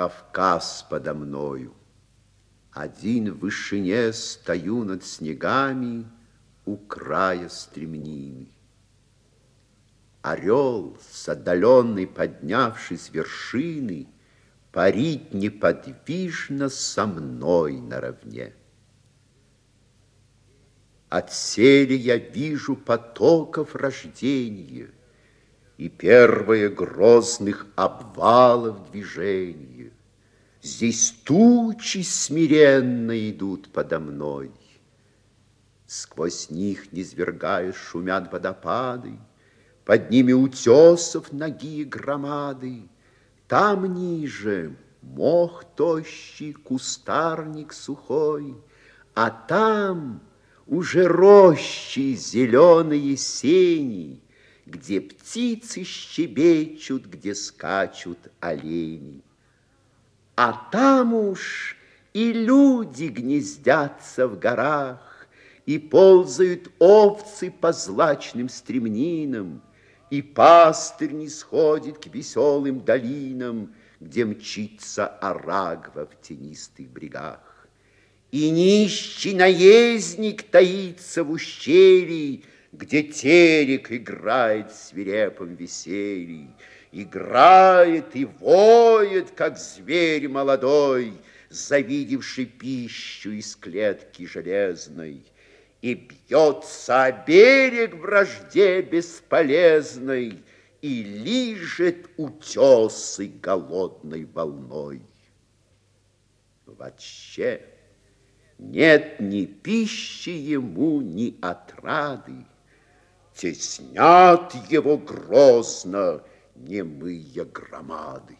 Кавказ подо мною. Один в вышине стою над снегами у края стремнины. Орел, с отдаленной поднявшись вершины, Парит неподвижно со мной наравне. От сели я вижу потоков рождения И первые грозных обвалов движения. Здесь тучи смиренно идут подо мной. Сквозь них, низвергая, шумят водопады, Под ними утесов ноги громады. Там ниже мох тощий, кустарник сухой, А там уже рощи зеленые сени, Где птицы щебечут, где скачут олени. А там уж и люди гнездятся в горах, И ползают овцы по злачным стремнинам, И пастырь не сходит к веселым долинам, Где мчится Арагва в тенистых брегах. И нищий наездник таится в ущелье, Где терек играет в свирепом веселье, Играет и воет, как зверь молодой, Завидевший пищу из клетки железной, И бьется о берег вражде бесполезной, И лижет утесы голодной волной. Вообще нет ни пищи ему, ни отрады, Теснят его грозно, немые громады.